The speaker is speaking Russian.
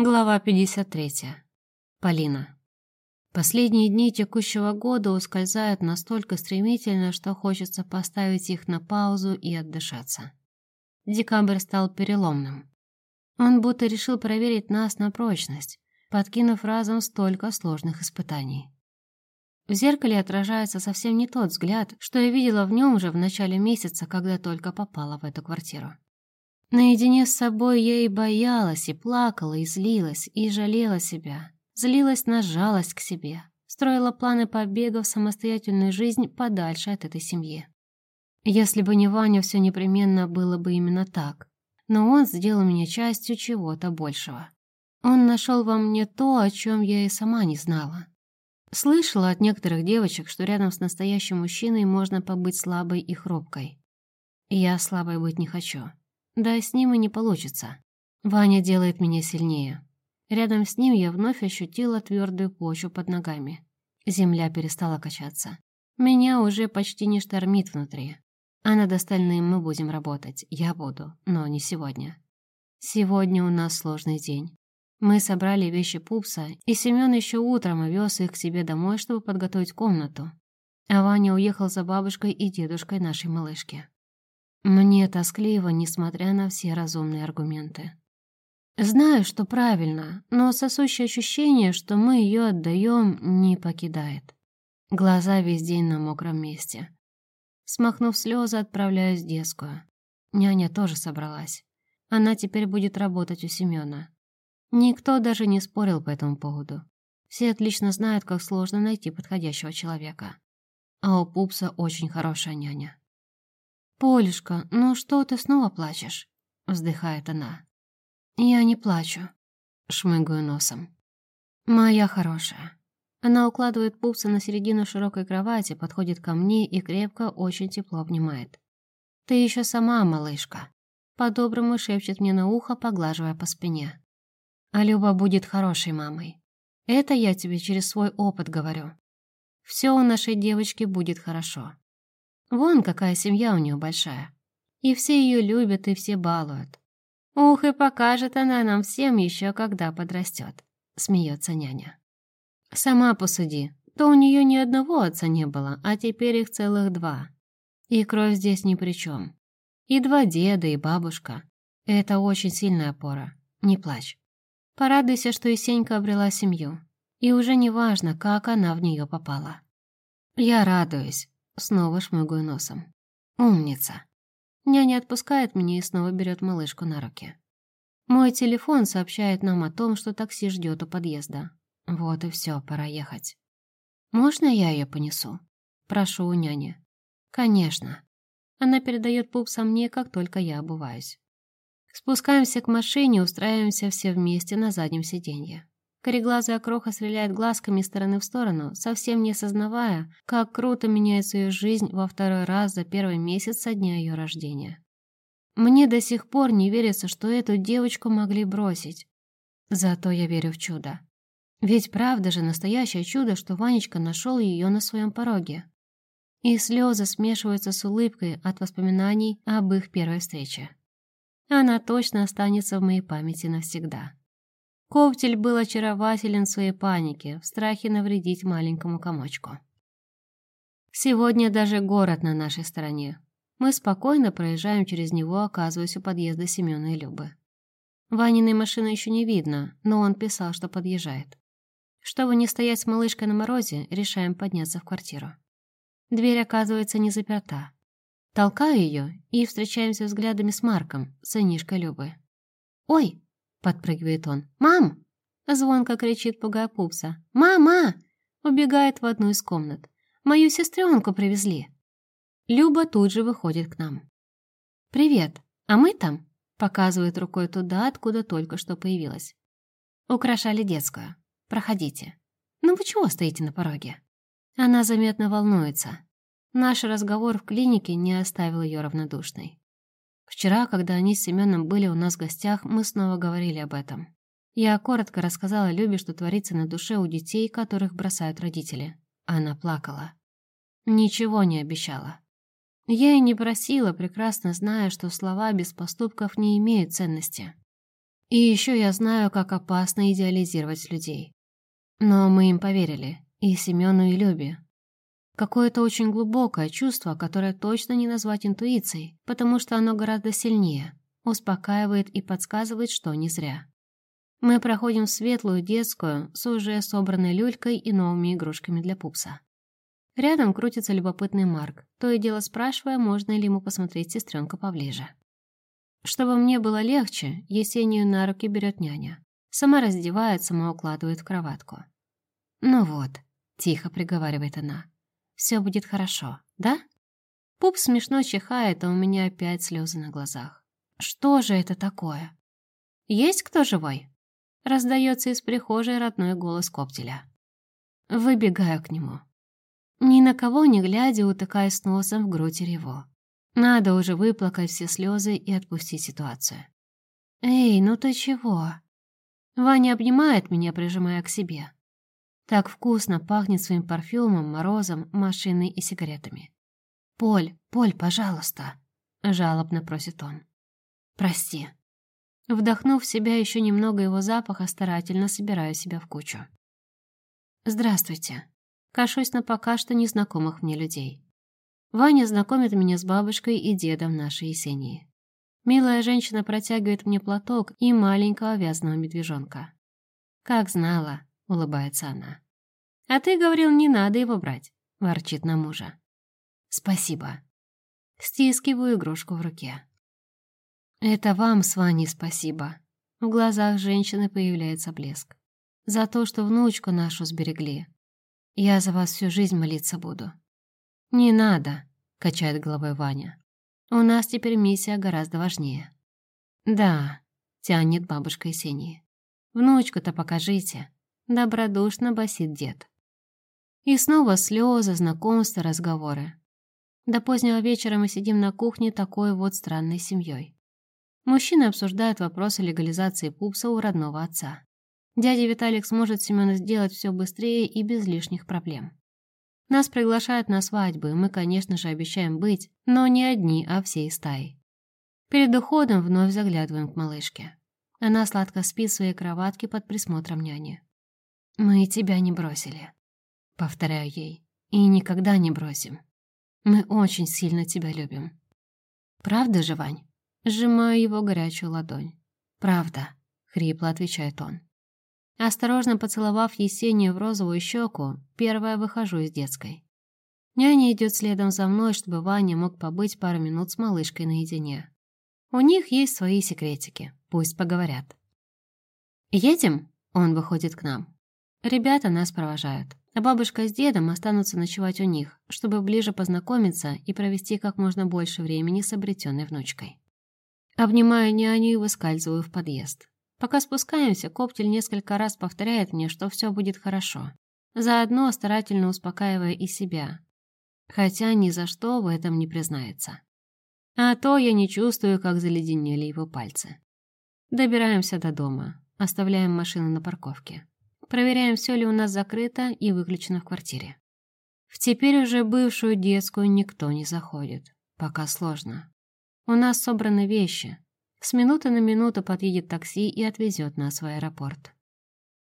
Глава 53. Полина. Последние дни текущего года ускользают настолько стремительно, что хочется поставить их на паузу и отдышаться. Декабрь стал переломным. Он будто решил проверить нас на прочность, подкинув разом столько сложных испытаний. В зеркале отражается совсем не тот взгляд, что я видела в нем уже в начале месяца, когда только попала в эту квартиру. Наедине с собой я и боялась, и плакала, и злилась, и жалела себя. Злилась на жалость к себе. Строила планы побега в самостоятельную жизнь подальше от этой семьи. Если бы не Ваня, все непременно было бы именно так. Но он сделал меня частью чего-то большего. Он нашел во мне то, о чем я и сама не знала. Слышала от некоторых девочек, что рядом с настоящим мужчиной можно побыть слабой и хрупкой. Я слабой быть не хочу. Да, с ним и не получится. Ваня делает меня сильнее. Рядом с ним я вновь ощутила твердую почву под ногами. Земля перестала качаться. Меня уже почти не штормит внутри. А над остальным мы будем работать. Я буду, но не сегодня. Сегодня у нас сложный день. Мы собрали вещи Пупса, и Семён еще утром увез их к себе домой, чтобы подготовить комнату. А Ваня уехал за бабушкой и дедушкой нашей малышки. Мне тоскливо, несмотря на все разумные аргументы. Знаю, что правильно, но сосущее ощущение, что мы ее отдаем, не покидает. Глаза весь день на мокром месте. Смахнув слезы, отправляюсь в детскую. Няня тоже собралась. Она теперь будет работать у Семена. Никто даже не спорил по этому поводу. Все отлично знают, как сложно найти подходящего человека. А у Пупса очень хорошая няня. «Полюшка, ну что ты снова плачешь?» — вздыхает она. «Я не плачу», — шмыгаю носом. «Моя хорошая». Она укладывает пупса на середину широкой кровати, подходит ко мне и крепко, очень тепло обнимает. «Ты еще сама, малышка», — по-доброму шепчет мне на ухо, поглаживая по спине. «А Люба будет хорошей мамой. Это я тебе через свой опыт говорю. Все у нашей девочки будет хорошо. Вон какая семья у нее большая. И все ее любят, и все балуют. Ух, и покажет она нам всем еще, когда подрастет, смеется няня. Сама посуди, то у нее ни одного отца не было, а теперь их целых два. И кровь здесь ни при чем. И два деда, и бабушка. Это очень сильная опора. Не плачь. Порадуйся, что Исенька обрела семью. И уже не важно, как она в нее попала. Я радуюсь. Снова шмыгаю носом. Умница. Няня отпускает меня и снова берет малышку на руки. Мой телефон сообщает нам о том, что такси ждет у подъезда. Вот и все, пора ехать. «Можно я ее понесу?» Прошу у няни. «Конечно». Она передает пупса мне, как только я обуваюсь. Спускаемся к машине, устраиваемся все вместе на заднем сиденье. Кореглазая кроха стреляет глазками стороны в сторону, совсем не осознавая, как круто меняется ее жизнь во второй раз за первый месяц со дня ее рождения. Мне до сих пор не верится, что эту девочку могли бросить. Зато я верю в чудо. Ведь правда же настоящее чудо, что Ванечка нашел ее на своем пороге. И слезы смешиваются с улыбкой от воспоминаний об их первой встрече. Она точно останется в моей памяти навсегда. Коптель был очарователен в своей панике, в страхе навредить маленькому комочку. Сегодня даже город на нашей стороне. Мы спокойно проезжаем через него, оказываясь у подъезда Семёна и Любы. Ваниной машины еще не видно, но он писал, что подъезжает. Чтобы не стоять с малышкой на морозе, решаем подняться в квартиру. Дверь оказывается не заперта. Толкаю ее и встречаемся взглядами с Марком, сынишкой Любы. «Ой!» — подпрыгивает он. «Мам!» — звонко кричит, пугая пупса. «Мама!» — убегает в одну из комнат. «Мою сестренку привезли!» Люба тут же выходит к нам. «Привет, а мы там?» — показывает рукой туда, откуда только что появилась. «Украшали детскую. Проходите. Ну вы чего стоите на пороге?» Она заметно волнуется. Наш разговор в клинике не оставил ее равнодушной. Вчера, когда они с Семеном были у нас в гостях, мы снова говорили об этом. Я коротко рассказала Любе, что творится на душе у детей, которых бросают родители. Она плакала. Ничего не обещала. Я и не просила, прекрасно зная, что слова без поступков не имеют ценности. И еще я знаю, как опасно идеализировать людей. Но мы им поверили, и Семену, и Любе. Какое-то очень глубокое чувство, которое точно не назвать интуицией, потому что оно гораздо сильнее, успокаивает и подсказывает, что не зря. Мы проходим в светлую детскую с уже собранной люлькой и новыми игрушками для пупса. Рядом крутится любопытный Марк, то и дело спрашивая, можно ли ему посмотреть сестренка поближе. Чтобы мне было легче, Есению на руки берет няня. Сама раздевает, сама укладывает в кроватку. «Ну вот», — тихо приговаривает она, — «все будет хорошо, да?» Пуп смешно чихает, а у меня опять слезы на глазах. «Что же это такое?» «Есть кто живой?» Раздается из прихожей родной голос коптеля. Выбегаю к нему. Ни на кого не глядя, утыкаясь носом в грудь его. Надо уже выплакать все слезы и отпустить ситуацию. «Эй, ну ты чего?» Ваня обнимает меня, прижимая к себе. Так вкусно пахнет своим парфюмом, морозом, машиной и сигаретами. «Поль, Поль, пожалуйста!» — жалобно просит он. «Прости». Вдохнув в себя еще немного его запаха, старательно собираю себя в кучу. «Здравствуйте». Кашусь на пока что незнакомых мне людей. Ваня знакомит меня с бабушкой и дедом нашей Есении. Милая женщина протягивает мне платок и маленького вязаного медвежонка. «Как знала», — улыбается она. «А ты говорил, не надо его брать», — ворчит на мужа. «Спасибо». Стискиваю игрушку в руке. «Это вам с Ваней спасибо». В глазах женщины появляется блеск. «За то, что внучку нашу сберегли. Я за вас всю жизнь молиться буду». «Не надо», — качает головой Ваня. «У нас теперь миссия гораздо важнее». «Да», — тянет бабушка Есении. «Внучку-то покажите», — добродушно басит дед. И снова слезы, знакомства, разговоры. До позднего вечера мы сидим на кухне такой вот странной семьей. Мужчины обсуждают вопросы легализации пупса у родного отца. Дядя Виталик сможет Семену сделать все быстрее и без лишних проблем. Нас приглашают на свадьбу, и мы, конечно же, обещаем быть, но не одни, а всей стаей. Перед уходом вновь заглядываем к малышке. Она сладко спит в своей кроватке под присмотром няни. «Мы тебя не бросили», — повторяю ей, — «и никогда не бросим. Мы очень сильно тебя любим». «Правда же, Вань?» — сжимаю его горячую ладонь. «Правда», — хрипло отвечает он. Осторожно поцеловав Есению в розовую щеку, первая выхожу из детской. Няня идет следом за мной, чтобы Ваня мог побыть пару минут с малышкой наедине. У них есть свои секретики, пусть поговорят. «Едем?» — он выходит к нам. Ребята нас провожают, а бабушка с дедом останутся ночевать у них, чтобы ближе познакомиться и провести как можно больше времени с обретенной внучкой. Обнимаю няню и выскальзываю в подъезд. Пока спускаемся, Коптель несколько раз повторяет мне, что все будет хорошо, заодно старательно успокаивая и себя, хотя ни за что в этом не признается. А то я не чувствую, как заледенели его пальцы. Добираемся до дома, оставляем машину на парковке. Проверяем, все ли у нас закрыто и выключено в квартире. В теперь уже бывшую детскую никто не заходит. Пока сложно. У нас собраны вещи, с минуты на минуту подъедет такси и отвезет нас в аэропорт.